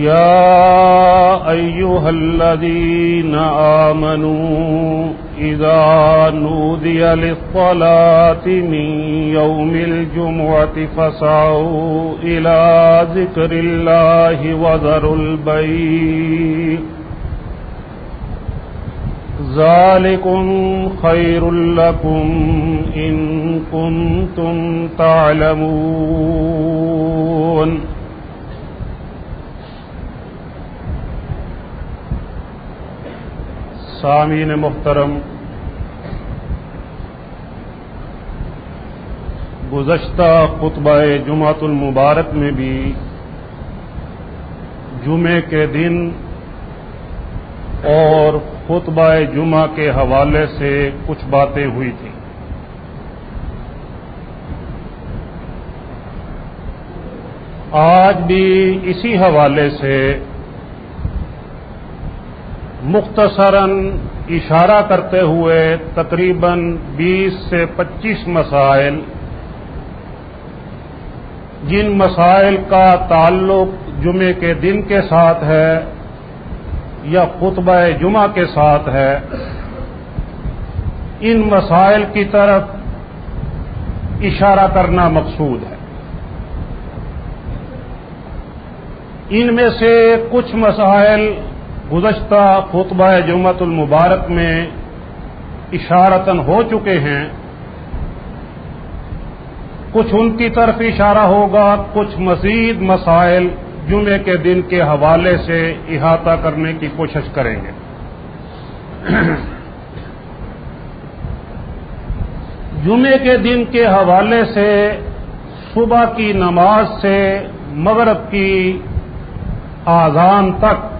يا أيها الذين آمنوا إذا نودي للصلاة من يوم الجمعة فسعوا إلى ذكر الله وذروا البيع. ذلكم خير لكم إن كنتم تعلمون. سامعین محترم گزشتہ خطبہ جمعۃ المبارک میں بھی جمعے کے دن اور خطبہ جمعہ کے حوالے سے کچھ باتیں ہوئی تھیں۔ آج بھی اسی حوالے سے مختصراً اشارہ کرتے ہوئے تقریباً بیس سے پچیس مسائل، جن مسائل کا تعلق جمعے کے دن کے ساتھ ہے یا خطبہ جمعہ کے ساتھ ہے۔ ان مسائل کی طرف اشارہ کرنا مقصود ہے۔ ان میں سے کچھ مسائل گزشتہ خطبہ جمعت المبارک میں اشارتن ہو چکے ہیں۔ کچھ ان کی طرف اشارہ ہوگا، کچھ مزید مسائل جمعے کے دن کے حوالے سے احاطہ کرنے کی کوشش کریں گے۔ جمعے کے دن کے حوالے سے صبح کی نماز سے مغرب کی آزان تک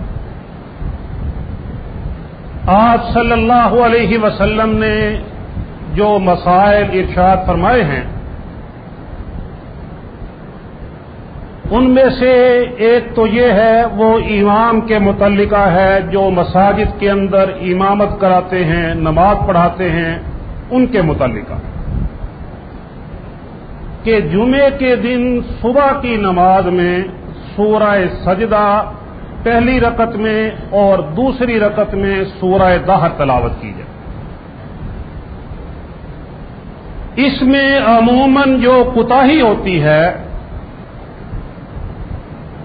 آپ صلی اللہ علیہ وسلم نے جو مسائل ارشاد فرمائے ہیں، ان میں سے ایک تو یہ ہے، وہ امام کے متعلقہ ہے جو مساجد کے اندر امامت کراتے ہیں، نماز پڑھاتے ہیں، ان کے متعلقہ۔ کہ جمعے کے دن صبح کی نماز میں سورہ سجدہ پہلی رکت میں اور دوسری رکت میں سورہ دہر تلاوت کی جائے۔ اس میں عموماً جو کوتاہی ہوتی ہے،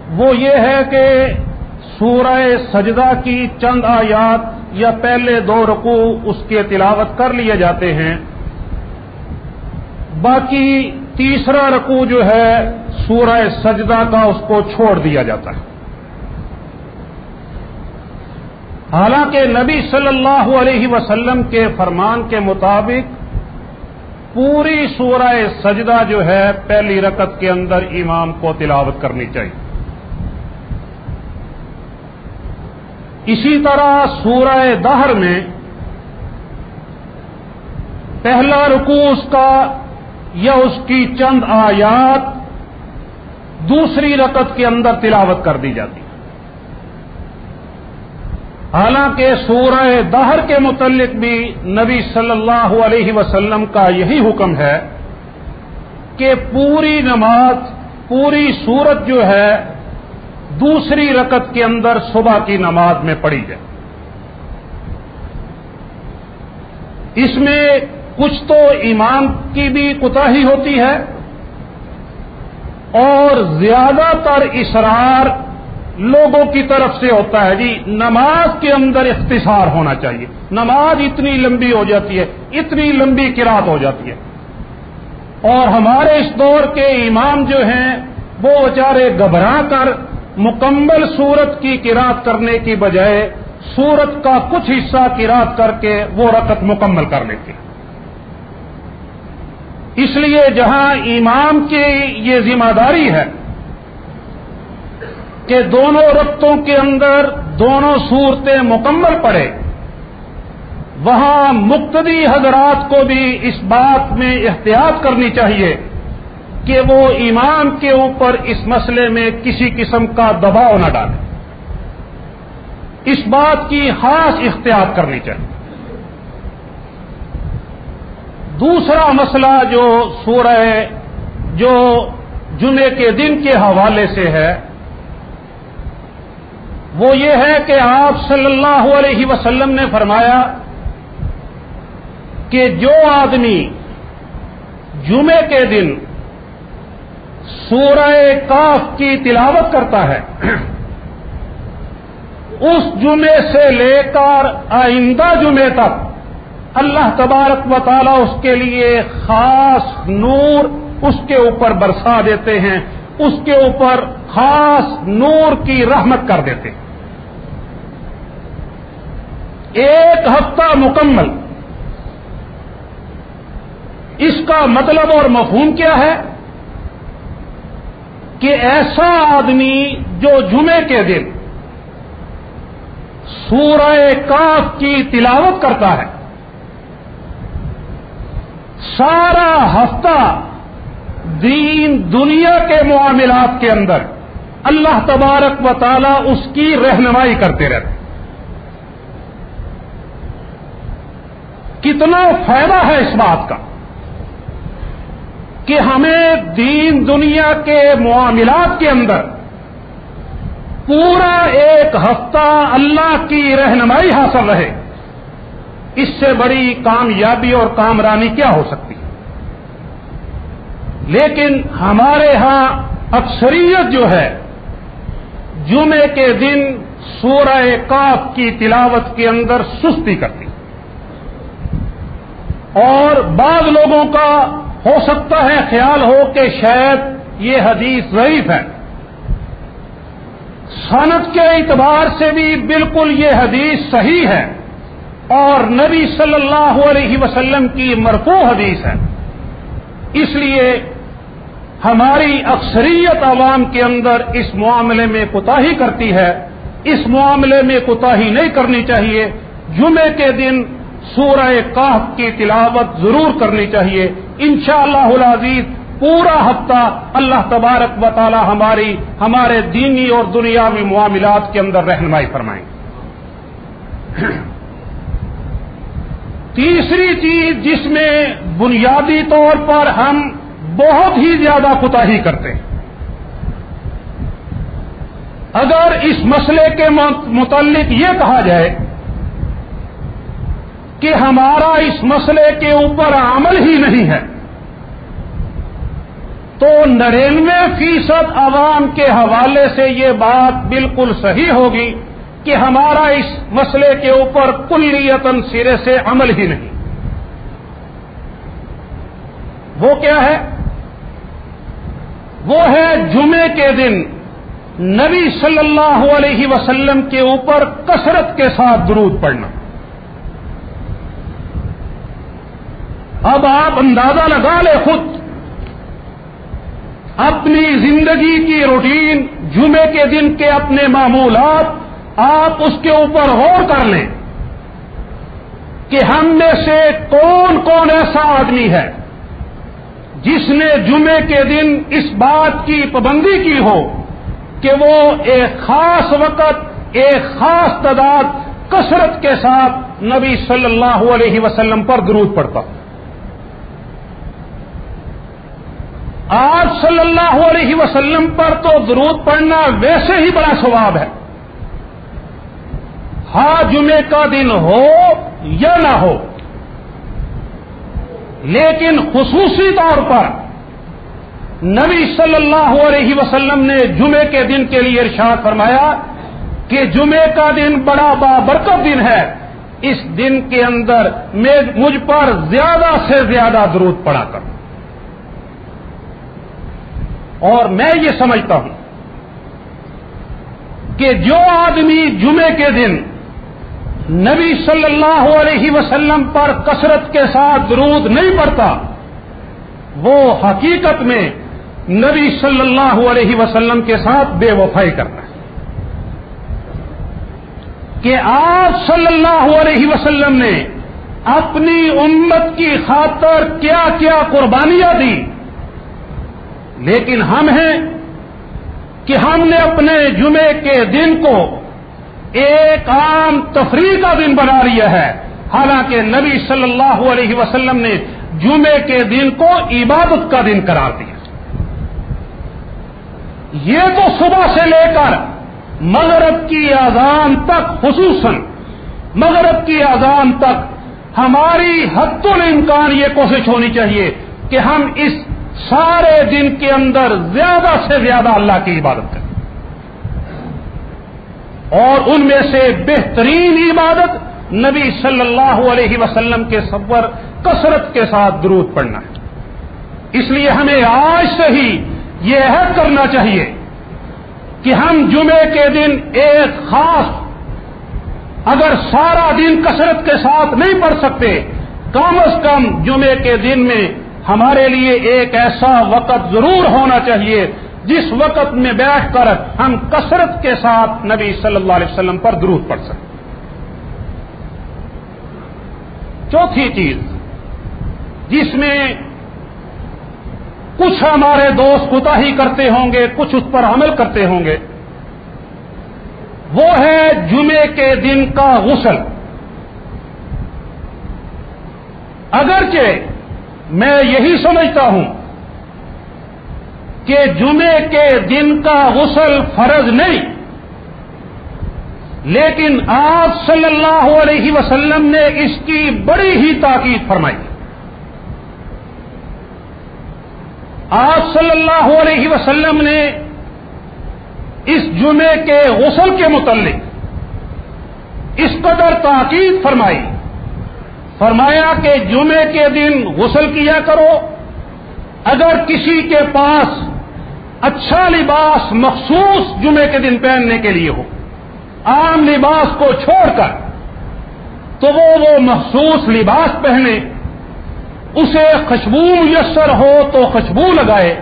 وہ یہ ہے کہ سورہ سجدہ کی چند آیات یا پہلے دو رکو اس کے تلاوت کر لیے جاتے ہیں۔ باقی تیسرا رکو جو ہے، سورہ سجدہ کا اس کو چھوڑ دیا جاتا ہے۔ حالانکہ نبی صلی اللہ علیہ وسلم کے فرمان کے مطابق پوری سورہ سجدہ جو ہے پہلی رکت کے اندر امام کو تلاوت کرنی چاہیے۔ اسی طرح سورہ دہر میں پہلا رکوع اس کا یا اس کی چند آیات دوسری رکت کے اندر تلاوت کر دی جاتی۔ حالانکہ سورہ دہر کے متعلق بھی نبی صلی اللہ علیہ وسلم کا یہی حکم ہے کہ پوری نماز، پوری صورت جو ہے، دوسری رکت کے اندر صبح کی نماز میں پڑھی جائے۔ اس میں کچھ تو امام کی بھی کوتاہی ہوتی ہے اور زیادہ تر اسرار لوگوں کی طرف سے ہوتا ہے جی نماز کے اندر اختصار ہونا چاہیے۔ نماز اتنی لمبی ہو جاتی ہے، اتنی لمبی کراط ہو جاتی ہے۔ اور ہمارے اس دور کے امام جو ہیں، وہ بیچارے گھبرا کر مکمل سورت کی کراط کرنے کی بجائے سورت کا کچھ حصہ کراط کر کے وہ رقط مکمل کر لیتے اس لیے جہاں امام کی یہ ذمہ داری ہے کہ دونوں رقطوں کے اندر دونوں صورتیں مکمل پڑے۔ وہاں مقتدی حضرات کو بھی اس بات میں احتیاط کرنی چاہیے کہ وہ امام کے اوپر اس مسئلے میں کسی قسم کا دباؤ نہ ڈالے۔ اس بات کی خاص احتیاط کرنی چاہیے۔ دوسرا مسئلہ جو سورہ جو جمعے کے دن کے حوالے سے ہے وہ یہ ہے کہ آپ صلی اللہ علیہ وسلم نے فرمایا کہ جو آدمی جمعے کے دن سورہ کاف کی تلاوت کرتا ہے، اس جمعے سے لے کر آئندہ جمعے تک اللہ تبارک و تعالی اس کے لیے خاص نور اس کے اوپر برسا دیتے ہیں۔ اس کے اوپر خاص نور کی رحمت کر دیتے۔ ایک ہفتہ مکمل۔ اس کا مطلب اور مفہوم کیا ہے؟ کہ ایسا آدمی جو جمعے کے دن سورہ کاف کی تلاوت کرتا ہے، سارا ہفتہ دین دنیا کے معاملات کے اندر اللہ تبارک و تعالی اس کی رہنمائی کرتے رہتے کتنا فائدہ ہے اس بات کا کہ ہمیں دین دنیا کے معاملات کے اندر پورا ایک ہفتہ اللہ کی رہنمائی حاصل رہے۔ اس سے بڑی کامیابی اور کامرانی کیا ہو سکتی ہے؟ لیکن ہمارے ہاں اکثریت جو ہے جمعے کے دن سورہ کاف کی تلاوت کے اندر سستی کرتی۔ اور بعض لوگوں کا ہو سکتا ہے خیال ہو کہ شاید یہ حدیث ضعیف ہے۔ صنعت کے اعتبار سے بھی بالکل یہ حدیث صحیح ہے اور نبی صلی اللہ علیہ وسلم کی مرفوع حدیث ہے۔ اس لیے ہماری اکثریت عوام کے اندر اس معاملے میں کوتا کرتی ہے۔ اس معاملے میں کوتا نہیں کرنی چاہیے۔ جمعے کے دن سورہ کاف کی تلاوت ضرور کرنی چاہیے۔ انشاءاللہ شاء اللہ پورا ہفتہ اللہ تبارک و تعالی ہماری، ہمارے دینی اور دنیاوی معاملات کے اندر رہنمائی فرمائیں۔ تیسری چیز جس میں بنیادی طور پر ہم بہت ہی زیادہ کوتا کرتے ہیں۔ اگر اس مسئلے کے متعلق یہ کہا جائے کہ ہمارا اس مسئلے کے اوپر عمل ہی نہیں ہے، تو نرینوے فیصد عوام کے حوالے سے یہ بات بالکل صحیح ہوگی کہ ہمارا اس مسئلے کے اوپر کلیتن سرے سے عمل ہی نہیں۔ وہ کیا ہے؟ وہ ہے جمعے کے دن نبی صلی اللہ علیہ وسلم کے اوپر کثرت کے ساتھ درود پڑنا اب آپ اندازہ لگا لیں خود۔ اپنی زندگی کی روٹین جمعے کے دن کے اپنے معمولات آپ اس کے اوپر غور کر لیں کہ ہم میں سے کون کون ایسا آدمی ہے جس نے جمعے کے دن اس بات کی پابندی کی ہو کہ وہ ایک خاص وقت، ایک خاص تعداد کثرت کے ساتھ نبی صلی اللہ علیہ وسلم پر درود پڑتا آج صلی اللہ علیہ وسلم پر تو درود پڑھنا ویسے ہی بڑا ثواب ہے۔ ہاں جمعے کا دن ہو یا نہ ہو لیکن خصوصی طور پر نبی صلی اللہ علیہ وسلم نے جمعے کے دن کے لیے ارشاد فرمایا کہ جمعے کا دن بڑا بابرکت دن ہے۔ اس دن کے اندر میں مجھ پر زیادہ سے زیادہ درود پڑا کروں۔ اور میں یہ سمجھتا ہوں کہ جو آدمی جمعے کے دن نبی صلی اللہ علیہ وسلم پر کثرت کے ساتھ درود نہیں پڑتا۔ وہ حقیقت میں نبی صلی اللہ علیہ وسلم کے ساتھ بے وفائی کرتا ہے۔ کہ آپ صلی اللہ علیہ وسلم نے اپنی امت کی خاطر کیا کیا قربانیاں دی، لیکن ہم ہیں کہ ہم نے اپنے جمعے کے دن کو ایک عام تفریح کا دن بنا لیا ہے۔ حالانکہ نبی صلی اللہ علیہ وسلم نے جمعے کے دن کو عبادت کا دن قرار دیا۔ یہ تو صبح سے لے کر مغرب کی اذان تک، خصوصاً مغرب کی اذان تک ہماری حد الامکان یہ کوشش ہونی چاہیے کہ ہم اس سارے دن کے اندر زیادہ سے زیادہ اللہ کی عبادت کریں۔ اور ان میں سے بہترین عبادت نبی صلی اللہ علیہ وسلم کے سفر کثرت کے ساتھ درود پڑنا ہے۔ اس لیے ہمیں آج سے ہی یہ عہد کرنا چاہیے کہ ہم جمعے کے دن ایک خاص، اگر سارا دن کثرت کے ساتھ نہیں پڑھ سکتے، کم از کم جمعے کے دن میں ہمارے لیے ایک ایسا وقت ضرور ہونا چاہیے جس وقت میں بیٹھ کر ہم کثرت کے ساتھ نبی صلی اللہ علیہ وسلم پر درود پڑھ سکیں چوتھی چیز، جس میں کچھ ہمارے دوست کوتا ہی کرتے ہوں گے، کچھ اس پر عمل کرتے ہوں گے، وہ ہے جمعے کے دن کا غسل۔ اگرچہ میں یہی سمجھتا ہوں کہ جمعے کے دن کا غسل فرض نہیں۔ لیکن آپ صلی اللہ علیہ وسلم نے اس کی بڑی ہی تاکید فرمائی۔ آپ صلی اللہ علیہ وسلم نے اس جمعے کے غسل کے متعلق اس قدر تاکید فرمائی۔ فرمایا کہ جمعے کے دن غسل کیا کرو۔ اگر کسی کے پاس اچھا لباس مخصوص جمعے کے دن پہننے کے لیے ہو۔ عام لباس کو چھوڑ کر تو وہ وہ مخصوص لباس پہنے، اسے خوشبو میسر ہو تو خوشبو لگائے۔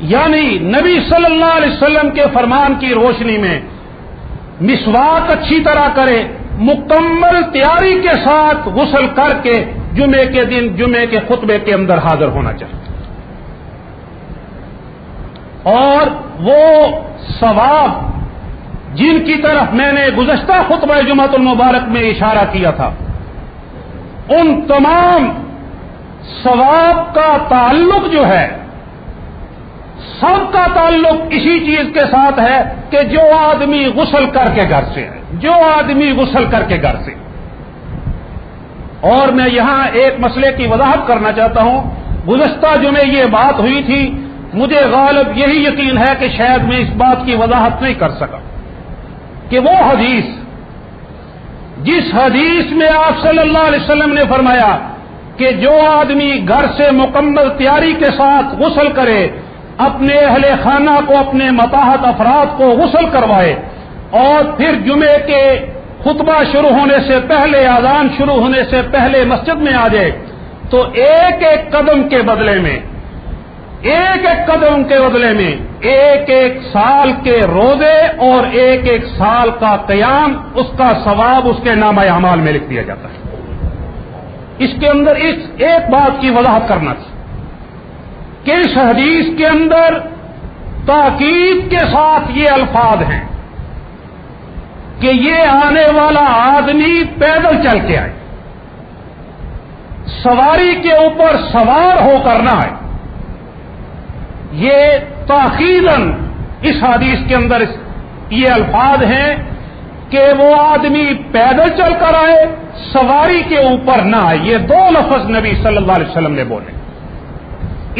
یعنی نبی صلی اللہ علیہ وسلم کے فرمان کی روشنی میں مسواک اچھی طرح کرے، مکمل تیاری کے ساتھ غسل کر کے جمعے کے دن، جمعے کے خطبے کے اندر حاضر ہونا چاہیے۔ اور وہ ثواب جن کی طرف میں نے گزشتہ خطبہ جمعت المبارک میں اشارہ کیا تھا، ان تمام ثواب کا تعلق جو ہے، سب کا تعلق اسی چیز کے ساتھ ہے کہ جو آدمی غسل کر کے گھر سے ہے جو آدمی غسل کر کے گھر سے۔ اور میں یہاں ایک مسئلے کی وضاحت کرنا چاہتا ہوں۔ گزشتہ جو میں یہ بات ہوئی تھی مجھے غالب یہی یقین ہے کہ شاید میں اس بات کی وضاحت نہیں کر سکا کہ وہ حدیث جس حدیث میں آپ صلی اللہ علیہ وسلم نے فرمایا کہ جو آدمی گھر سے مکمل تیاری کے ساتھ غسل کرے، اپنے اہل خانہ کو، اپنے متاحت افراد کو غسل کروائے اور پھر جمعے کے خطبہ شروع ہونے سے پہلے آزان شروع ہونے سے پہلے مسجد میں آ جائے، تو ایک ایک قدم کے بدلے میں ایک ایک قدم کے بدلے میں، ایک ایک سال کے روزے اور ایک ایک سال کا قیام اس کا ثواب اس کے نام اعمال میں لکھ دیا جاتا ہے۔ اس کے اندر اس ایک بات کی وضاحت کرنا تھی کہ اس حدیث کے اندر تاکید کے ساتھ یہ الفاظ ہیں کہ یہ آنے والا آدمی پیدل چل کے آئے، سواری کے اوپر سوار ہو کر نہ آئے۔ یہ تاخیر اس حدیث کے اندر یہ الفاظ ہیں کہ وہ آدمی پیدل چل کر آئے، سواری کے اوپر نہ آئے۔ یہ دو لفظ نبی صلی اللہ علیہ وسلم نے بولے۔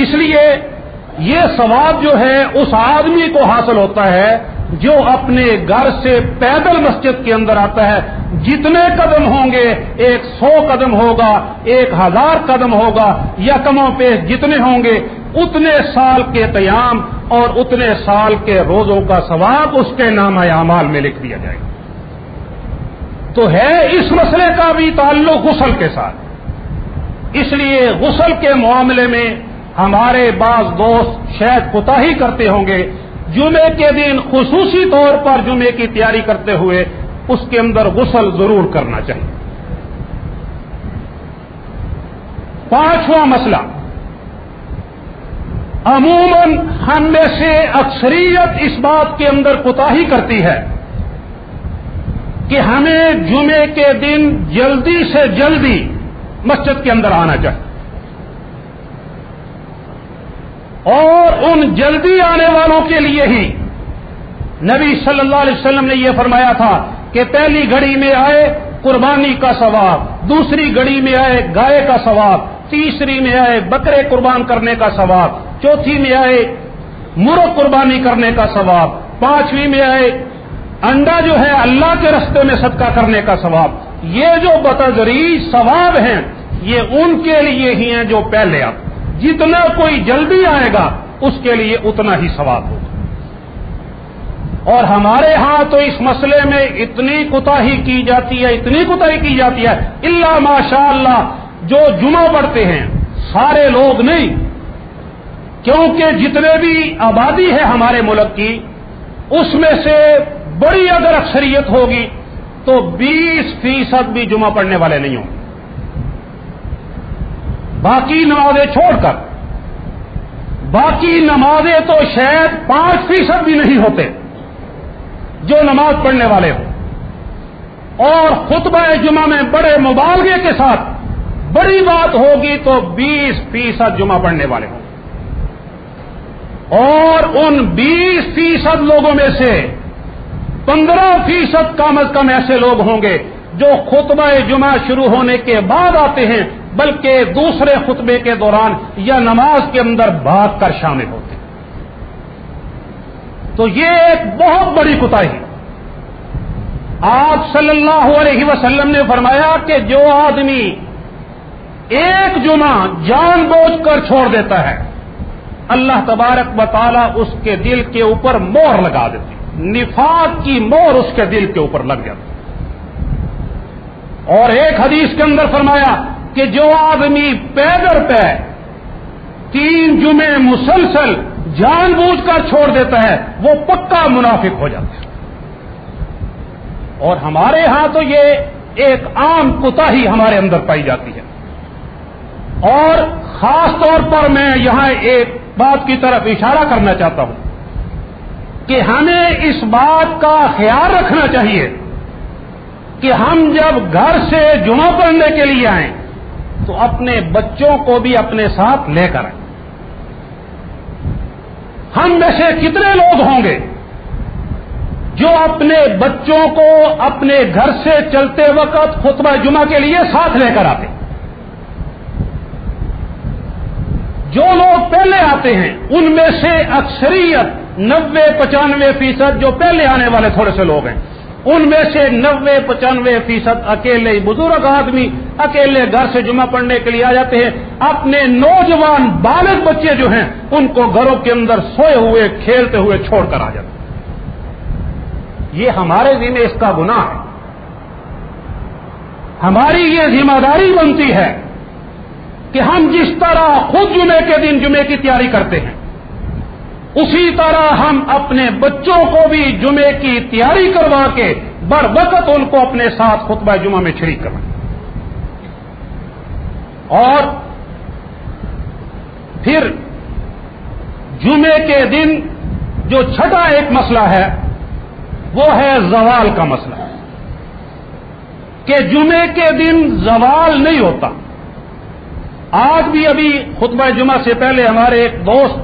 اس لیے یہ ثواب جو ہے، اس آدمی کو حاصل ہوتا ہے جو اپنے گھر سے پیدل مسجد کے اندر آتا ہے۔ جتنے قدم ہوں گے، ایک سو قدم ہوگا، ایک ہزار قدم ہوگا، یا کموں پہ جتنے ہوں گے اتنے سال کے قیام اور اتنے سال کے روزوں کا ثواب اس کے نام اعمال میں لکھ دیا جائے گا۔ تو ہے اس مسئلے کا بھی تعلق غسل کے ساتھ۔ اس لیے غسل کے معاملے میں ہمارے بعض دوست شاید کوتا ہی کرتے ہوں گے۔ جمعے کے دن خصوصی طور پر جمعے کی تیاری کرتے ہوئے اس کے اندر غسل ضرور کرنا چاہیے۔ پانچواں مسئلہ۔ عموماً ہم میں سے اکثریت اس بات کے اندر کوتا کرتی ہے کہ ہمیں جمعے کے دن جلدی سے جلدی مسجد کے اندر آنا چاہیے۔ اور ان جلدی آنے والوں کے لیے ہی نبی صلی اللہ علیہ وسلم نے یہ فرمایا تھا کہ پہلی گھڑی میں آئے قربانی کا ثواب، دوسری گھڑی میں آئے گائے کا ثواب، تیسری میں آئے بکرے قربان کرنے کا ثواب چوتھی میں آئے، مرغ قربانی کرنے کا ثواب۔ پانچویں میں آئے، انڈا جو ہے اللہ کے رستے میں صدقہ کرنے کا ثواب۔ یہ جو بتدریج ثواب ہیں، یہ ان کے لیے ہی ہیں جو پہلے آپ جتنا کوئی جلدی آئے گا، اس کے لیے اتنا ہی ثواب ہوگا۔ اور ہمارے ہاں تو اس مسئلے میں اتنی کوتا کی جاتی ہے، اتنی کوتا کی جاتی ہے۔ اللہ ماشاء اللہ جو جمعہ پڑھتے ہیں، سارے لوگ نہیں کیونکہ جتنے بھی آبادی ہے ہمارے ملک کی، اس میں سے بڑی اگر اکثریت ہوگی تو بیس فیصد بھی جمعہ پڑھنے والے نہیں ہوں۔ باقی نمازیں چھوڑ کر۔ باقی نمازیں تو شاید پانچ فیصد بھی نہیں ہوتے جو نماز پڑھنے والے ہوں۔ اور خطبہ جمعہ میں بڑے مبالغے کے ساتھ بڑی بات ہوگی تو بیس فیصد جمعہ پڑھنے والے ہوں۔ اور ان بیس فیصد لوگوں میں سے پندرہ فیصد کم از کم ایسے لوگ ہوں گے جو خطبہ جمعہ شروع ہونے کے بعد آتے ہیں، بلکہ دوسرے خطبے کے دوران یا نماز کے اندر بھاگ کر شامل ہوتے ہیں۔ تو یہ ایک بہت بڑی کتا آپ صلی اللہ علیہ وسلم نے فرمایا کہ جو آدمی ایک جمعہ جان بوجھ کر چھوڑ دیتا ہے اللہ تبارک بطالہ اس کے دل کے اوپر مور لگا دیتی نفاق کی مور اس کے دل کے اوپر لگ جاتی اور ایک حدیث کے اندر فرمایا کہ جو آدمی پیدر پہ تین جمعے مسلسل جان بوجھ کر چھوڑ دیتا ہے، وہ پکا منافق ہو جاتا ہے۔ اور ہمارے ہاں تو یہ ایک عام کتا ہی ہمارے اندر پائی جاتی ہے۔ اور خاص طور پر میں یہاں ایک بات کی طرف اشارہ کرنا چاہتا ہوں کہ ہمیں اس بات کا خیال رکھنا چاہیے کہ ہم جب گھر سے جمعہ پڑھنے کے لیے آئیں تو اپنے بچوں کو بھی اپنے ساتھ لے کر آئیں۔ ہم میں سے کتنے لوگ ہوں گے جو اپنے بچوں کو اپنے گھر سے چلتے وقت خطبہ جمعہ کے لیے ساتھ لے کر آتے؟ جو لوگ پہلے آتے ہیں، ان میں سے اکثریت نوے پچانوے فیصد جو پہلے آنے والے تھوڑے سے لوگ ہیں۔ ان میں سے نوے پچانوے فیصد اکیلے بزرگ آدمی اکیلے گھر سے جمعہ پڑھنے کے لیے آ جاتے ہیں۔ اپنے نوجوان بالغ بچے جو ہیں، ان کو گھروں کے اندر سوئے ہوئے، کھیلتے ہوئے چھوڑ کر آ جاتے ہیں۔ یہ ہمارے ذمہ اس کا گناہ ہے۔ ہماری یہ ذمہ داری بنتی ہے کہ ہم جس طرح خود جمعے کے دن جمعے کی تیاری کرتے ہیں، اسی طرح ہم اپنے بچوں کو بھی جمعے کی تیاری کروا کے بر وقت ان کو اپنے ساتھ خطبہ جمعہ میں شریک کروائیں اور پھر جمعے کے دن جو چھٹا ایک مسئلہ ہے، وہ ہے زوال کا مسئلہ۔ کہ جمعے کے دن زوال نہیں ہوتا۔ آج بھی ابھی خطبہ جمعہ سے پہلے ہمارے ایک دوست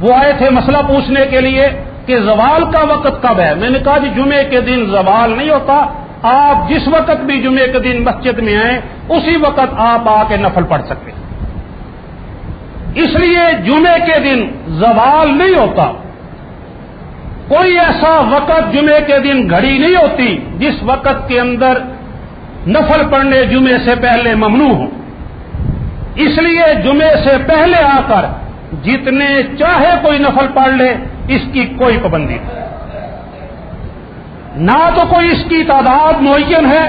وہ آئے تھے مسئلہ پوچھنے کے لیے کہ زوال کا وقت کب ہے؟ میں نے کہا جی جمعے کے دن زوال نہیں ہوتا۔ آپ جس وقت بھی جمعے کے دن مسجد میں آئیں، اسی وقت آپ آ کے نفل پڑھ سکتے ہیں۔ اس لیے جمعے کے دن زوال نہیں ہوتا۔ کوئی ایسا وقت جمعے کے دن گھڑی نہیں ہوتی جس وقت کے اندر نفل پڑھنے جمعے سے پہلے ممنوع ہو۔ اس لیے جمعے سے پہلے آ کر جتنے چاہے کوئی نفل پڑھ لے، اس کی کوئی پابندی نہیں۔ نہ تو کوئی اس کی تعداد معین ہے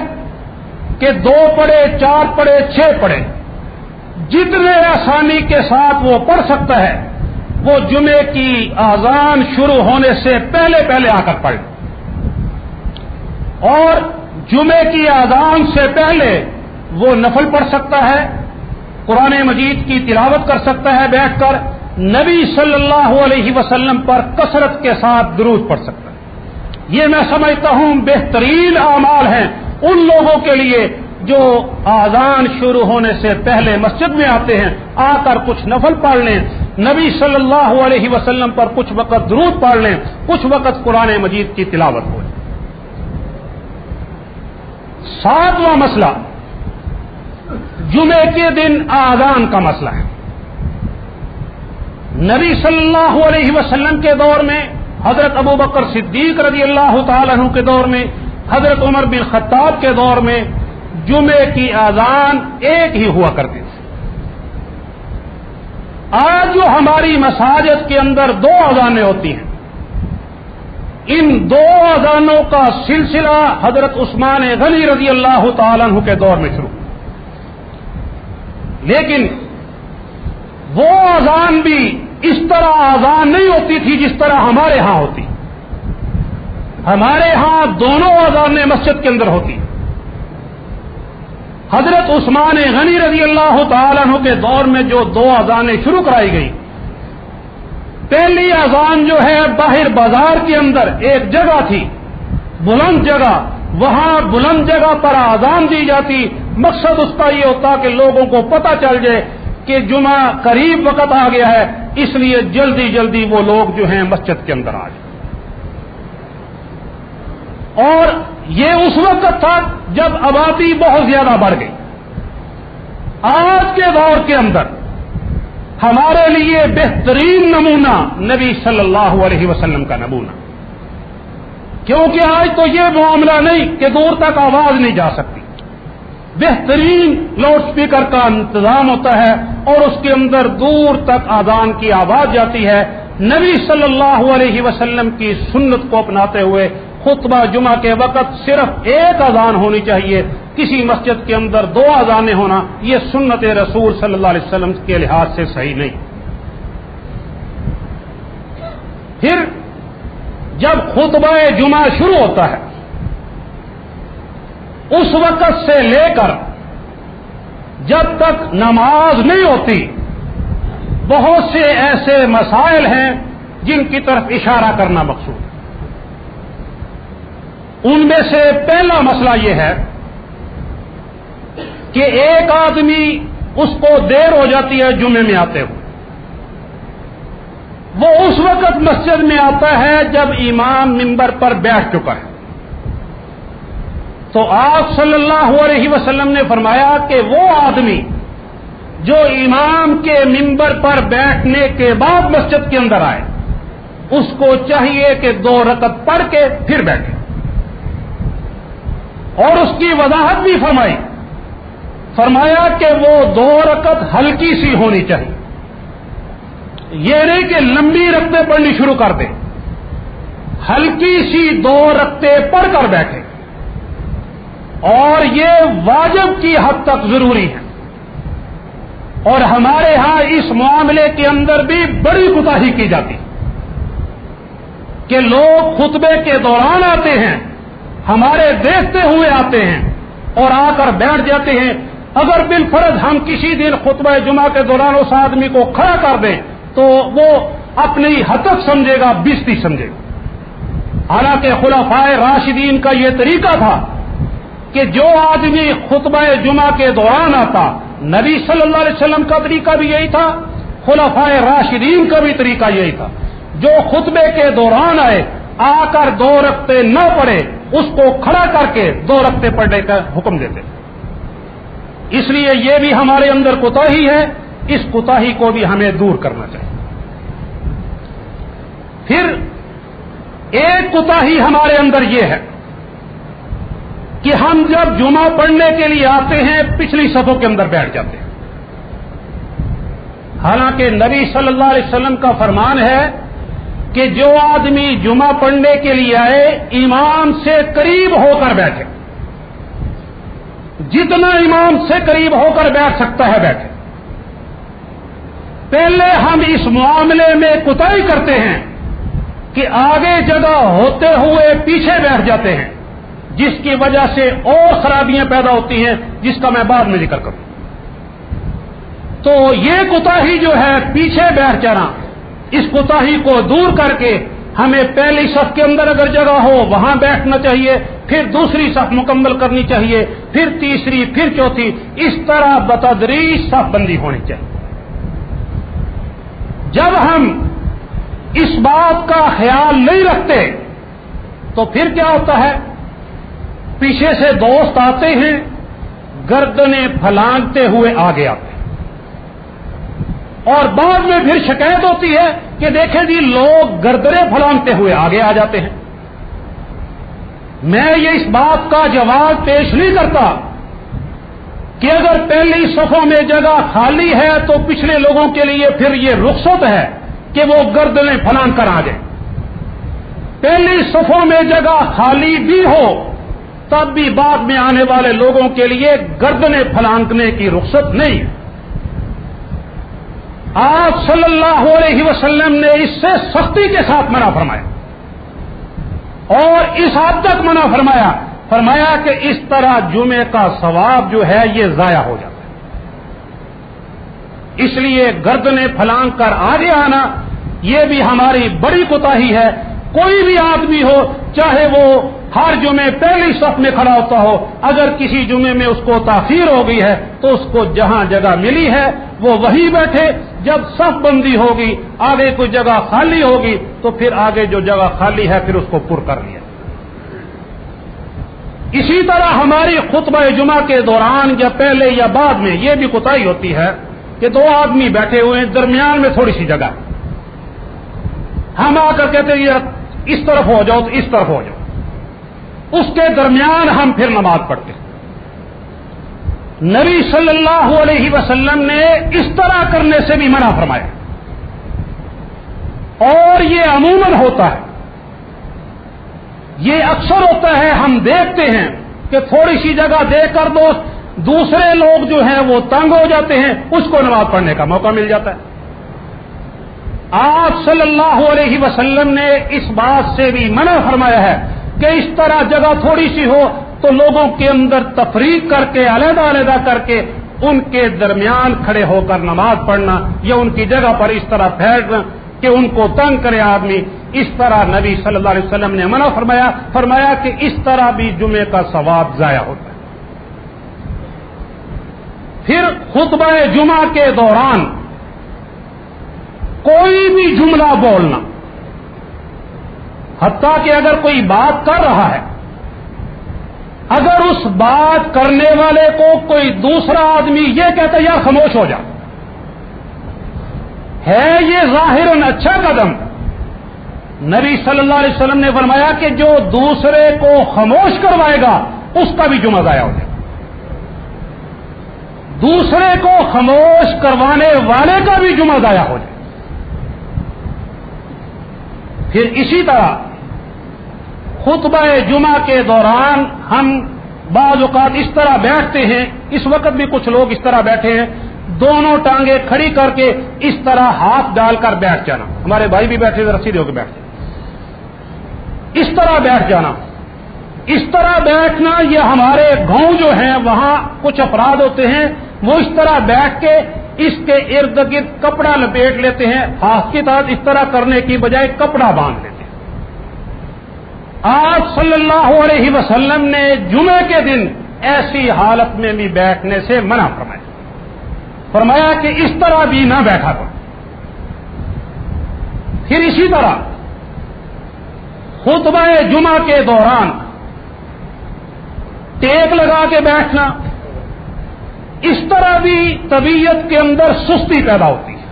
کہ دو پڑے چار پڑے چھ پڑے جتنے آسانی کے ساتھ وہ پڑھ سکتا ہے، وہ جمعے کی آزان شروع ہونے سے پہلے پہلے آ کر پڑھے اور جمعے کی آزان سے پہلے وہ نفل پڑھ سکتا ہے قرآن مجید کی تلاوت کر سکتا ہے بیٹھ کر، نبی صلی اللہ علیہ وسلم پر کثرت کے ساتھ درود پڑھ سکتا ہے۔ یہ میں سمجھتا ہوں بہترین اعمال ہیں ان لوگوں کے لیے جو آزان شروع ہونے سے پہلے مسجد میں آتے ہیں، آ کر کچھ نفل پڑھ لیں، نبی صلی اللہ علیہ وسلم پر کچھ وقت درود پڑھ لیں، کچھ وقت قرآن مجید کی تلاوت ہو ساتواں مسئلہ جمعے کے دن آزان کا مسئلہ ہے۔ نبی صلی اللہ علیہ وسلم کے دور میں، حضرت ابو بکر صدیق رضی اللہ تعالی عنہ کے دور میں، حضرت عمر بن خطاب کے دور میں جمعے کی آزان ایک ہی ہوا کرتی تھی۔ آج جو ہماری مساجد کے اندر دو اذانیں ہوتی ہیں، ان دو اذانوں کا سلسلہ حضرت عثمان غنی رضی اللہ تعالیٰ عنہ کے دور میں شروع۔ لیکن وہ اذان بھی اس طرح آزان نہیں ہوتی تھی جس طرح ہمارے ہاں ہوتی۔ ہمارے ہاں دونوں اذانیں مسجد کے اندر ہوتی۔ حضرت عثمان غنی رضی اللہ تعالیٰ عنہ کے دور میں جو دو اذانیں شروع کرائی گئی۔ پہلی اذان جو ہے باہر بازار کے اندر ایک جگہ تھی، بلند جگہ۔ وہاں بلند جگہ پر آزان دی جاتی۔ مقصد اس کا یہ ہوتا کہ لوگوں کو پتہ چل جائے کہ جمعہ قریب وقت آ گیا ہے، اس لیے جلدی جلدی وہ لوگ جو ہیں مسجد کے اندر آ جائیں۔ اور یہ اس وقت تھا جب آبادی بہت زیادہ بڑھ گئی۔ آج کے دور کے اندر ہمارے لیے بہترین نمونہ نبی صلی اللہ علیہ وسلم کا نمونہ۔ کیونکہ آج تو یہ معاملہ نہیں کہ دور تک آواز نہیں جا سکتی۔ بہترین لاؤڈ اسپیکر کا انتظام ہوتا ہے اور اس کے اندر دور تک آزان کی آواز جاتی ہے۔ نبی صلی اللہ علیہ وسلم کی سنت کو اپناتے ہوئے خطبہ جمعہ کے وقت صرف ایک اذان ہونی چاہیے۔ کسی مسجد کے اندر دو اذانیں ہونا یہ سنت رسول صلی اللہ علیہ وسلم کے لحاظ سے صحیح نہیں۔ پھر جب خطبہ جمعہ شروع ہوتا ہے اس وقت سے لے کر جب تک نماز نہیں ہوتی، بہت سے ایسے مسائل ہیں جن کی طرف اشارہ کرنا مقصود۔ ان میں سے پہلا مسئلہ یہ ہے کہ ایک آدمی اس کو دیر ہو جاتی ہے جمعے میں آتے ہوئے۔ وہ اس وقت مسجد میں آتا ہے جب امام ممبر پر بیٹھ چکا ہے۔ تو آپ صلی اللہ علیہ وسلم نے فرمایا کہ وہ آدمی جو امام کے ممبر پر بیٹھنے کے بعد مسجد کے اندر آئے، اس کو چاہیے کہ دو رکت پڑھ کے پھر بیٹھے۔ اور اس کی وضاحت بھی فرمائی۔ فرمایا کہ وہ دو رکت ہلکی سی ہونی چاہیے۔ یہ نہیں کہ لمبی رکھتے پڑھنی شروع کر دیں ہلکی سی دو رکھتے پڑھ کر بیٹھے۔ اور یہ واجب کی حد تک ضروری ہے۔ اور ہمارے ہاں اس معاملے کے اندر بھی بڑی کوتا کی جاتی۔ کہ لوگ خطبے کے دوران آتے ہیں، ہمارے دیکھتے ہوئے آتے ہیں اور آ کر بیٹھ جاتے ہیں۔ اگر بالفرض ہم کسی دن خطبہ جمعہ کے دوران اس آدمی کو کھڑا کر دیں تو وہ اپنی حتک سمجھے گا بستی سمجھے گا۔ حالانکہ خلافائے راشدین کا یہ طریقہ تھا کہ جو آدمی خطبہ جمعہ کے دوران آتا، نبی صلی اللہ علیہ وسلم کا طریقہ بھی یہی تھا خلفائے راشدین کا بھی طریقہ یہی تھا۔ جو خطبے کے دوران آئے، آ کر دو رقطے نہ پڑے، اس کو کھڑا کر کے دو رقطے پڑھنے کا حکم دیتے۔ اس لیے یہ بھی ہمارے اندر کوتا ہی ہے، اس کوتا کو بھی ہمیں دور کرنا چاہیے۔ پھر ایک کوتا ہمارے اندر یہ ہے۔ کہ ہم جب جمعہ پڑھنے کے لیے آتے ہیں، پچھلی صفوں کے اندر بیٹھ جاتے ہیں۔ حالانکہ نبی صلی اللہ علیہ وسلم کا فرمان ہے کہ جو آدمی جمعہ پڑھنے کے لیے آئے امام سے قریب ہو کر بیٹھے۔ جتنا امام سے قریب ہو کر بیٹھ سکتا ہے، بیٹھے۔ پہلے ہم اس معاملے میں کتائی کرتے ہیں کہ آگے جگہ ہوتے ہوئے پیچھے بیٹھ جاتے ہیں۔ جس کی وجہ سے اور خرابیاں پیدا ہوتی ہیں، جس کا میں بعد میں ذکر کروں۔ تو یہ کوتا جو ہے، پیچھے بیٹھ جانا۔ اس کوتا کو دور کر کے ہمیں پہلی صف کے اندر اگر جگہ ہو، وہاں بیٹھنا چاہیے، پھر دوسری صف مکمل کرنی چاہیے، پھر تیسری، پھر چوتھی۔ اس طرح بتدریج صف بندی ہونی چاہیے۔ جب ہم اس بات کا خیال نہیں رکھتے، تو پھر کیا ہوتا ہے؟ پیچھے سے دوست آتے ہیں گردنے پھلانگتے ہوئے آگے آتے ہیں۔ اور بعد میں پھر شکایت ہوتی ہے کہ دیکھیں جی لوگ گردنے پھلانگتے ہوئے آگے آ جاتے ہیں۔ میں یہ اس بات کا جواب پیش نہیں کرتا کہ اگر پہلی صفوں میں جگہ خالی ہے تو پچھلے لوگوں کے لیے پھر یہ رخصت ہے کہ وہ گردنے پھلانگ کر آ جائیں۔ پہلی صفوں میں جگہ خالی بھی ہو تب بھی بعد میں آنے والے لوگوں کے لیے گردنے پھلانکنے کی رخصت نہیں ہے۔ آپ صلی اللہ علیہ وسلم نے اس سے سختی کے ساتھ منع فرمایا۔ اور اس حد تک منع فرمایا۔ فرمایا کہ اس طرح جمعے کا ثواب جو ہے یہ ضائع ہو جاتا ہے۔ اس لیے گردنے پھلانگ کر آگے آنا، یہ بھی ہماری بڑی کوتا ہے۔ کوئی بھی آدمی ہو، چاہے وہ ہر جمعے پہلی صف میں کھڑا ہوتا ہو، اگر کسی جمعے میں اس کو تاخیر ہو گئی ہے تو اس کو جہاں جگہ ملی ہے وہ وہی بیٹھے، جب صف بندی ہوگی، آگے کوئی جگہ خالی ہوگی تو پھر آگے جو جگہ خالی ہے پھر اس کو پر کر لیا۔ اسی طرح ہماری خطبہ جمعہ کے دوران یا پہلے یا بعد میں یہ بھی کوتا ہوتی ہے کہ دو آدمی بیٹھے ہوئے ہیں، درمیان میں تھوڑی سی جگہ۔ ہم آ کر کہتے ہیں اس طرف ہو جاؤ تو اس طرف ہو جاؤ۔ اس کے درمیان ہم پھر نماز پڑھتے ہیں۔ نبی صلی اللہ علیہ وسلم نے اس طرح کرنے سے بھی منع فرمایا۔ اور یہ عموماً ہوتا ہے۔ یہ اکثر ہوتا ہے ہم دیکھتے ہیں کہ تھوڑی سی جگہ دے کر دو دوسرے لوگ جو ہیں وہ تنگ ہو جاتے ہیں، اس کو نماز پڑھنے کا موقع مل جاتا ہے۔ آپ صلی اللہ علیہ وسلم نے اس بات سے بھی منع فرمایا ہے کہ اس طرح جگہ تھوڑی سی ہو تو لوگوں کے اندر تفریق کر کے، علیحدہ علیحدہ کر کے ان کے درمیان کھڑے ہو کر نماز پڑھنا یا ان کی جگہ پر اس طرح پھیلنا کہ ان کو تنگ کرے آدمی۔ اس طرح نبی صلی اللہ علیہ وسلم نے منع فرمایا فرمایا کہ اس طرح بھی جمعے کا ثواب ضائع ہوتا ہے۔ پھر خطبہ جمعہ کے دوران کوئی بھی جملہ بولنا حتیٰ کہ اگر کوئی بات کر رہا ہے، اگر اس بات کرنے والے کو کوئی دوسرا آدمی یہ کہتا ہے یا خاموش ہو جا۔ ہے یہ ظاہر اچھا قدم۔ نبی صلی اللہ علیہ وسلم نے فرمایا کہ جو دوسرے کو خاموش کروائے گا، اس کا بھی جمع ضائع ہو جائے۔ دوسرے کو خاموش کروانے والے کا بھی جمع ضائع ہو جائے۔ پھر اسی طرح خطبہ جمعہ کے دوران ہم بعض اوقات اس طرح بیٹھتے ہیں، اس وقت بھی کچھ لوگ اس طرح بیٹھے ہیں، دونوں ٹانگیں کھڑی کر کے اس طرح ہاتھ ڈال کر بیٹھ جانا۔ ہمارے بھائی بھی بیٹھے رسید ہو کے بیٹھتے اس طرح بیٹھ جانا۔ اس طرح بیٹھنا یہ ہمارے گاؤں جو ہیں، وہاں کچھ افراد ہوتے ہیں، وہ اس طرح بیٹھ کے اس کے ارد گرد کپڑا لپیٹ لیتے ہیں، ہاتھ کے تحت اس طرح کرنے کی بجائے کپڑا باندھ لیتے ہیں۔ آج صلی اللہ علیہ وسلم نے جمعے کے دن ایسی حالت میں بھی بیٹھنے سے منع فرمایا۔ فرمایا کہ اس طرح بھی نہ بیٹھا کرو۔ پھر اسی طرح خطبہ جمعہ کے دوران ٹیک لگا کے بیٹھنا۔ اس طرح بھی طبیعت کے اندر سستی پیدا ہوتی ہے۔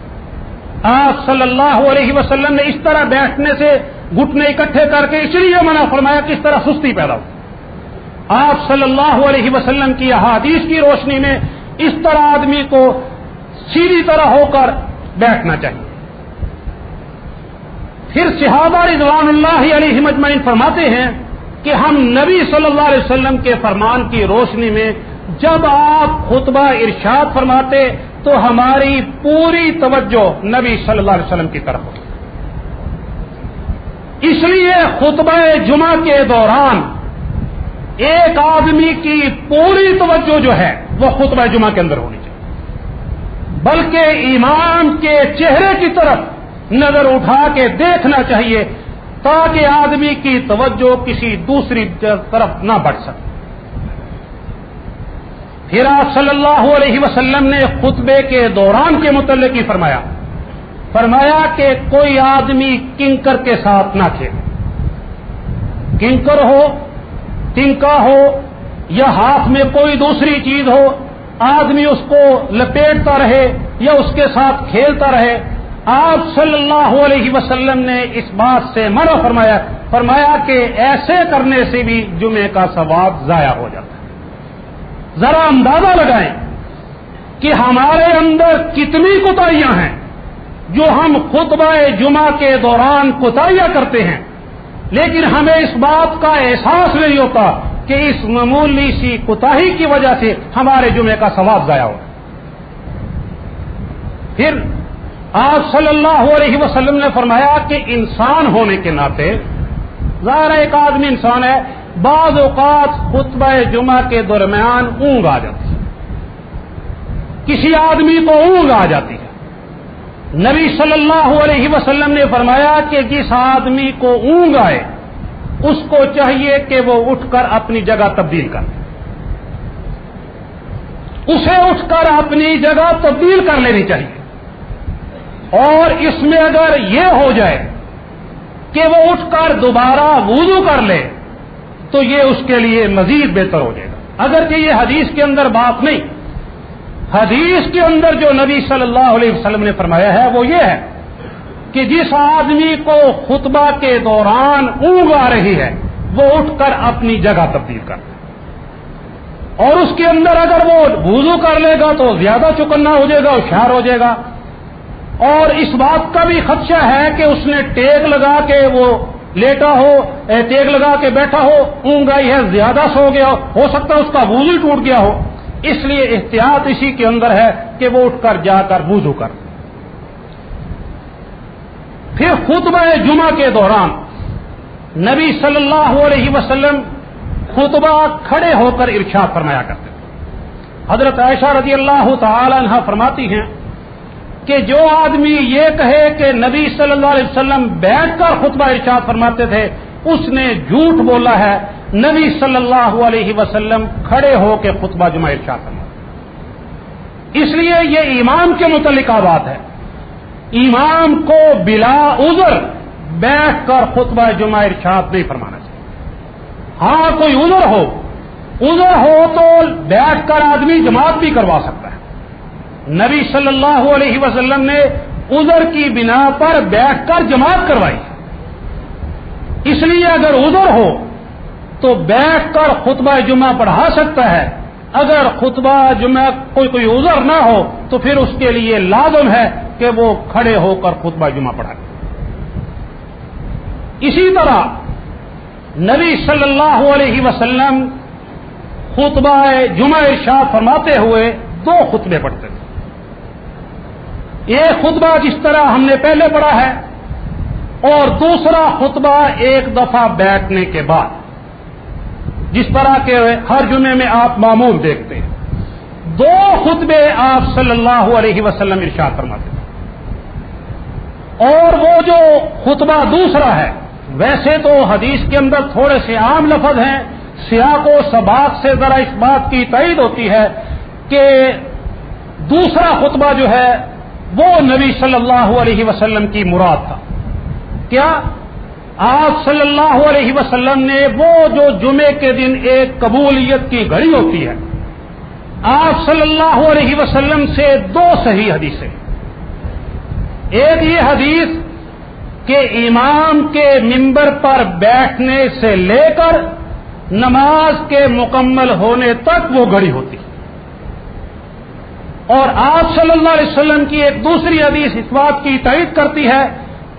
آپ صلی اللہ علیہ وسلم نے اس طرح بیٹھنے سے گھٹنے اکٹھے کر کے اس لیے منع فرمایا کہ اس طرح سستی پیدا ہوتی آپ صلی اللہ علیہ وسلم کی احادیث کی روشنی میں اس طرح آدمی کو سیدھی طرح ہو کر بیٹھنا چاہیے۔ پھر صحابہ رضوان اللہ علیہ مجمعین فرماتے ہیں کہ ہم نبی صلی اللہ علیہ وسلم کے فرمان کی روشنی میں جب آپ خطبہ ارشاد فرماتے تو ہماری پوری توجہ نبی صلی اللہ علیہ وسلم کی طرف ہوتی۔ اس لیے خطبہ جمعہ کے دوران ایک آدمی کی پوری توجہ جو ہے وہ خطبہ جمعہ کے اندر ہونی چاہیے۔ بلکہ ایمان کے چہرے کی طرف نظر اٹھا کے دیکھنا چاہیے تاکہ آدمی کی توجہ کسی دوسری طرف نہ بڑھ سکے۔ پھر آپ صلی اللہ علیہ وسلم نے خطبے کے دوران کے متعلق ہی فرمایا۔ فرمایا کہ کوئی آدمی کنکر کے ساتھ نہ کھیلے۔ کنکر ہو، ٹنکا ہو یا ہاتھ میں کوئی دوسری چیز ہو، آدمی اس کو لپیٹتا رہے یا اس کے ساتھ کھیلتا رہے، آپ صلی اللہ علیہ وسلم نے اس بات سے منع فرمایا۔ فرمایا کہ ایسے کرنے سے بھی جمعے کا ثواب ضائع ہو جاتا ہے۔ ذرا اندازہ لگائیں کہ ہمارے اندر کتنی کوتاہیاں ہیں جو ہم خطبہ جمعہ کے دوران کوتاہیاں کرتے ہیں۔ لیکن ہمیں اس بات کا احساس نہیں ہوتا کہ اس معمولی سی کوتاہی کی وجہ سے ہمارے جمعے کا ثواب ضائع ہو۔ پھر آپ صلی اللہ علیہ وسلم نے فرمایا کہ انسان ہونے کے ناطے ظاہر ایک آدمی انسان ہے بعض اوقات خطبہ جمعہ کے درمیان اونگ آ جاتی ہے۔ کسی آدمی کو اونگ آ جاتی ہے۔ نبی صلی اللہ علیہ وسلم نے فرمایا کہ جس آدمی کو اونگ آئے، اس کو چاہیے کہ وہ اٹھ کر اپنی جگہ تبدیل کر اسے اٹھ کر اپنی جگہ تبدیل کر لینی چاہیے۔ اور اس میں اگر یہ ہو جائے کہ وہ اٹھ کر دوبارہ وضو کر لے تو یہ اس کے لیے مزید بہتر ہو جائے گا۔ اگر کہ یہ حدیث کے اندر بات نہیں، حدیث کے اندر جو نبی صلی اللہ علیہ وسلم نے فرمایا ہے، وہ یہ ہے کہ جس آدمی کو خطبہ کے دوران اونگ آ رہی ہے، وہ اٹھ کر اپنی جگہ تبدیل کر اور اس کے اندر اگر وہ وضو کر لے گا تو زیادہ چکنا ہو جائے گا، ہوشیار ہو جائے گا۔ اور اس بات کا بھی خدشہ ہے کہ اس نے ٹیک لگا کے وہ لیٹا ہو ٹیک لگا کے بیٹھا ہو اونگ آئی ہے، زیادہ سو گیا ہو سکتا ہے اس کا وضو ٹوٹ گیا ہو۔ اس لیے احتیاط اسی کے اندر ہے کہ وہ اٹھ کر جا کر وضو کر۔ پھر خطبہ جمعہ کے دوران نبی صلی اللہ علیہ وسلم خطبہ کھڑے ہو کر ارشاد فرمایا کرتے حضرت عائشہ رضی اللہ تعالی عنہ فرماتی ہیں کہ جو آدمی یہ کہے کہ نبی صلی اللہ علیہ وسلم بیٹھ کر خطبہ ارشاد فرماتے تھے، اس نے جھوٹ بولا ہے، نبی صلی اللہ علیہ وسلم کھڑے ہو کے خطبہ جمعہ ارشاد فرماتے اس لیے یہ ایمان کے متعلق بات ہے۔ امام کو بلا عذر بیٹھ کر خطبہ جمعہ ارشاد نہیں فرمانا چاہیے۔ ہاں کوئی عذر ہو عذر ہو تو بیٹھ کر آدمی جماعت بھی کروا سکتا ہے۔ نبی صلی اللہ علیہ وسلم نے عذر کی بنا پر بیٹھ کر جماعت کروائی۔ اس لیے اگر عذر ہو تو بیٹھ کر خطبہ جمعہ پڑھا سکتا ہے۔ اگر خطبہ جمعہ کوئی کوئی عذر نہ ہو تو پھر اس کے لیے لازم ہے کہ وہ کھڑے ہو کر خطبہ جمعہ پڑھائے۔ اسی طرح نبی صلی اللہ علیہ وسلم خطبہ جمعہ ارشاد فرماتے ہوئے دو خطبے پڑھتے تھے۔ ایک خطبہ جس طرح ہم نے پہلے پڑھا ہے اور دوسرا خطبہ ایک دفعہ بیٹھنے کے بعد، جس طرح کے ہر جمعے میں آپ معمول دیکھتے ہیں۔ دو خطبے آپ صلی اللہ علیہ وسلم ارشاد فرماتے ہیں۔ اور وہ جو خطبہ دوسرا ہے، ویسے تو حدیث کے اندر تھوڑے سے عام لفظ ہیں۔ سیاق و سباق سے ذرا اس بات کی تعید ہوتی ہے کہ دوسرا خطبہ جو ہے وہ نبی صلی اللہ علیہ وسلم کی مراد تھا۔ کیا آپ صلی اللہ علیہ وسلم نے وہ جو جمعے کے دن ایک قبولیت کی گھڑی ہوتی ہے، آپ صلی اللہ علیہ وسلم سے دو صحیح حدیثیں۔ ایک یہ حدیث کہ امام کے ممبر پر بیٹھنے سے لے کر نماز کے مکمل ہونے تک وہ گھڑی ہوتی۔ ہے اور آپ صلی اللہ علیہ وسلم کی ایک دوسری حدیث اس بات کی تعید کرتی ہے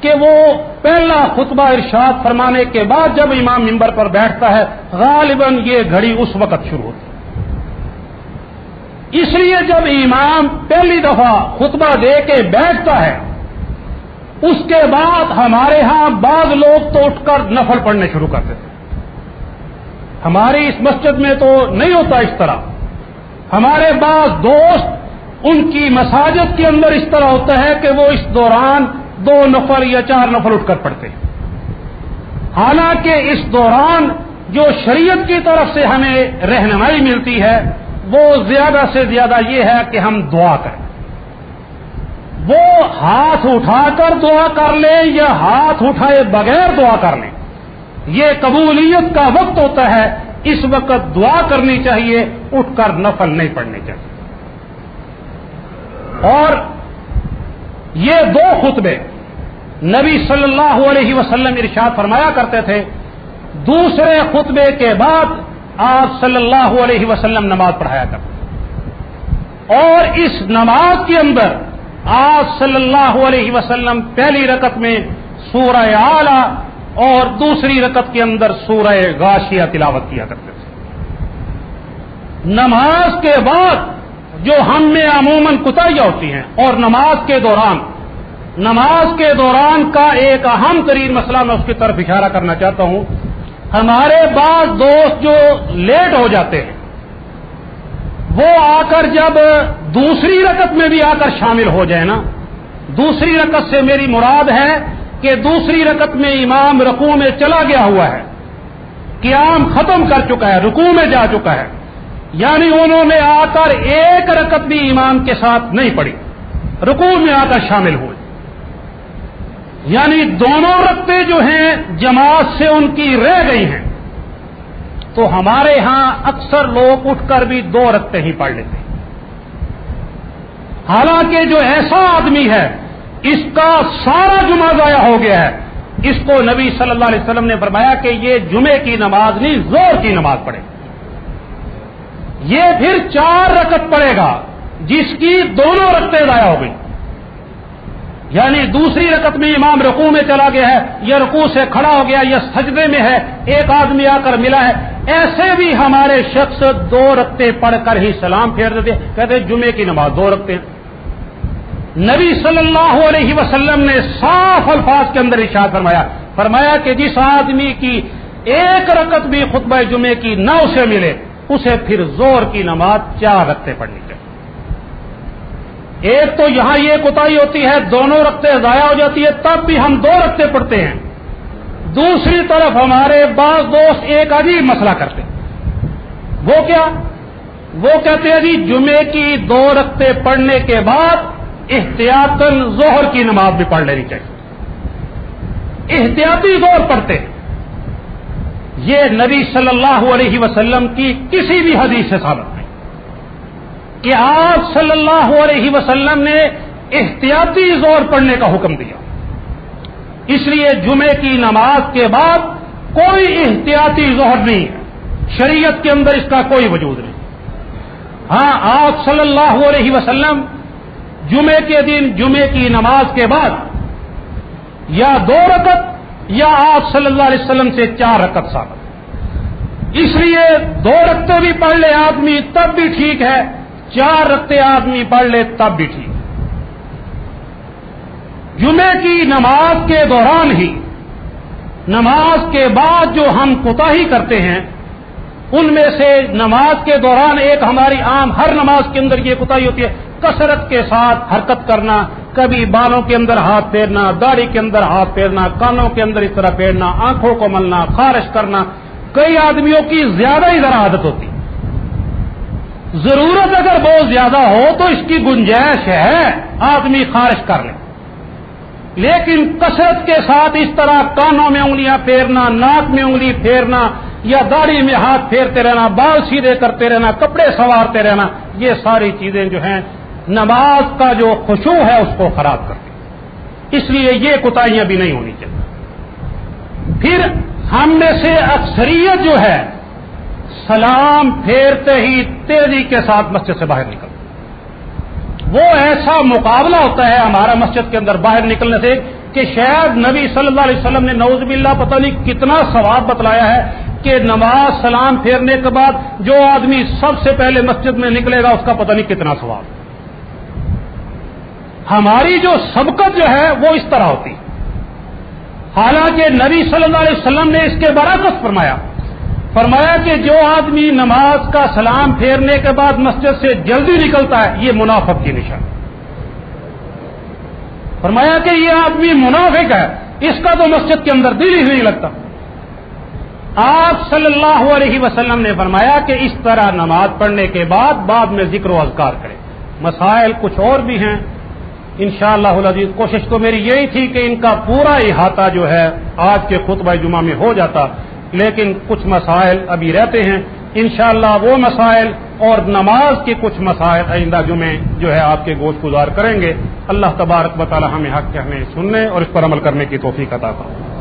کہ وہ پہلا خطبہ ارشاد فرمانے کے بعد جب امام ممبر پر بیٹھتا ہے، غالباً یہ گھڑی اس وقت شروع ہوتی ہے۔ اس لیے جب امام پہلی دفعہ خطبہ دے کے بیٹھتا ہے، اس کے بعد ہمارے ہاں بعض لوگ تو اٹھ کر نفل پڑھنے شروع کرتے تھے ہماری اس مسجد میں تو نہیں ہوتا اس طرح۔ ہمارے بعض دوست ان کی مساجد کے اندر اس طرح ہوتا ہے کہ وہ اس دوران دو نفر یا چار نفر اٹھ کر پڑتے ہیں۔ حالانکہ اس دوران جو شریعت کی طرف سے ہمیں رہنمائی ملتی ہے، وہ زیادہ سے زیادہ یہ ہے کہ ہم دعا کریں۔ وہ ہاتھ اٹھا کر دعا کر لیں یا ہاتھ اٹھائے بغیر دعا کر لیں، یہ قبولیت کا وقت ہوتا ہے۔ اس وقت دعا کرنی چاہیے، اٹھ کر نفل نہیں پڑنی چاہیے۔ اور یہ دو خطبے نبی صلی اللہ علیہ وسلم ارشاد فرمایا کرتے تھے۔ دوسرے خطبے کے بعد آپ صلی اللہ علیہ وسلم نماز پڑھایا کرتے اور اس نماز کے اندر آپ صلی اللہ علیہ وسلم پہلی رکت میں سورہ اعلی اور دوسری رکت کے اندر سورہ غاشیہ تلاوت کیا کرتے تھے۔ نماز کے بعد جو ہم میں عموماً کتائیاں ہوتی ہیں اور نماز کے دوران، نماز کے دوران کا ایک اہم ترین مسئلہ میں اس کی طرف اشارہ کرنا چاہتا ہوں۔ ہمارے بعض دوست جو لیٹ ہو جاتے ہیں، وہ آ کر جب دوسری رکت میں بھی آ کر شامل ہو جائے نا، دوسری رکت سے میری مراد ہے کہ دوسری رکت میں امام رکوع میں چلا گیا ہوا ہے۔ قیام ختم کر چکا ہے، رکوع میں جا چکا ہے۔ یعنی انہوں نے آ کر ایک رکت بھی امام کے ساتھ نہیں پڑی رکوع میں آ کر شامل ہوئے۔ یعنی دونوں رقطے جو ہیں جماعت سے ان کی رہ گئی ہیں۔ تو ہمارے ہاں اکثر لوگ اٹھ کر بھی دو رقطے ہی پڑھ لیتے ہیں۔ حالانکہ جو ایسا آدمی ہے، اس کا سارا جمعہ ضائع ہو گیا ہے۔ اس کو نبی صلی اللہ علیہ وسلم نے فرمایا کہ یہ جمعے کی نماز نہیں زور کی نماز پڑھے۔ یہ پھر چار رکت پڑے گا، جس کی دونوں رقطیں ضائع ہو گئی یعنی دوسری رکت میں امام رقو میں چلا گیا ہے یہ رقو سے کھڑا ہو گیا یہ سجدے میں ہے، ایک آدمی آ کر ملا ہے۔ ایسے بھی ہمارے شخص دو رکھتے پڑھ کر ہی سلام پھیر دیتے کہتے جمعے کی نماز دو رکھتے نبی صلی اللہ علیہ وسلم نے صاف الفاظ کے اندر اشاعت فرمایا فرمایا کہ جس آدمی کی ایک رکت بھی خطبہ جمعے کی نہ اسے ملے اسے پھر زور کی نماز چار رکھتے پڑھنی چاہیے۔ ایک تو یہاں یہ کوتاہی ہوتی ہے، دونوں رقطے ضائع ہو جاتی ہے، تب بھی ہم دو رقطے پڑھتے ہیں۔ دوسری طرف ہمارے بعض دوست ایک عجیب مسئلہ کرتے ہیں۔ وہ کیا؟ وہ کہتے ہیں جی جمعے کی دو رقطے پڑھنے کے بعد احتیاط ظہر کی نماز بھی پڑھ لینی چاہیے۔ احتیاطی زور پڑھتے یہ نبی صلی اللہ علیہ وسلم کی کسی بھی حدیث سے ثابت نہیں۔ کہ آپ صلی اللہ علیہ وسلم نے احتیاطی زور پڑھنے کا حکم دیا۔ اس لیے جمعے کی نماز کے بعد کوئی احتیاطی زہر نہیں ہے۔ شریعت کے اندر اس کا کوئی وجود نہیں۔ ہاں آپ صلی اللہ علیہ وسلم جمعے کے دن جمعے کی نماز کے بعد یا دو رکت یا آپ صلی اللہ علیہ وسلم سے چار رکت ثابت اس لیے دو رکھتے بھی پڑھ لے آدمی تب بھی ٹھیک ہے، چار رکھتے آدمی پڑھ لے تب بھی ٹھیک ہے۔ جمعے کی نماز کے دوران ہی، نماز کے بعد جو ہم کوتا کرتے ہیں، ان میں سے نماز کے دوران ایک ہماری عام ہر نماز کے اندر یہ کوتا ہوتی ہے، کثرت کے ساتھ حرکت کرنا کبھی بالوں کے اندر ہاتھ پھیرنا، داڑھی کے اندر ہاتھ پھیرنا، کانوں کے اندر اس طرح پھیرنا، آنکھوں کو ملنا، خارش کرنا، کئی آدمیوں کی زیادہ ہی ذرا عادت ہوتی ضرورت اگر بہت زیادہ ہو تو اس کی گنجائش ہے، آدمی خارش کر لے۔ لیکن کثرت کے ساتھ اس طرح کانوں میں انگلیاں پھیرنا، ناک میں انگلی پھیرنا یا داڑھی میں ہاتھ پھیرتے رہنا، بال سیدھے کرتے رہنا، کپڑے سنوارتے رہنا، یہ ساری چیزیں جو ہیں نماز کا جو خوشبو ہے اس کو خراب کرتی اس لیے یہ کوتاہیاں بھی نہیں ہونی چاہیے۔ پھر ہم میں سے اکثریت جو ہے، سلام پھیرتے ہی تیزی کے ساتھ مسجد سے باہر نکل وہ ایسا مقابلہ ہوتا ہے ہمارا مسجد کے اندر باہر نکلنے سے کہ شاید نبی صلی اللہ علیہ وسلم نے نوز باللہ پتہ نہیں کتنا ثواب بتلایا ہے کہ نماز سلام پھیرنے کے بعد جو آدمی سب سے پہلے مسجد میں نکلے گا، اس کا پتہ نہیں کتنا ثواب۔ ہماری جو سبقت جو ہے وہ اس طرح ہوتی۔ حالانکہ نبی صلی اللہ علیہ وسلم نے اس کے برعکس فرمایا۔ فرمایا کہ جو آدمی نماز کا سلام پھیرنے کے بعد مسجد سے جلدی نکلتا ہے، یہ منافق کی نشان۔ فرمایا کہ یہ آدمی منافق ہے، اس کا تو مسجد کے اندر دل ہی نہیں لگتا۔ آپ صلی اللہ علیہ وسلم نے فرمایا کہ اس طرح نماز پڑھنے کے بعد بعد میں ذکر و اذکار کرے مسائل کچھ اور بھی ہیں۔ انشاءاللہ شاء اللہ کوشش تو میری یہی تھی کہ ان کا پورا احاطہ جو ہے آج کے خطبہ جمعہ میں ہو جاتا، لیکن کچھ مسائل ابھی رہتے ہیں۔ انشاءاللہ وہ مسائل اور نماز کے کچھ مسائل آئندہ جمعے جو ہے آپ کے گوشت گزار کریں گے۔ اللہ تبارک بطالہ ہمیں حق کے ہمیں سننے اور اس پر عمل کرنے کی توفیق عطا کروں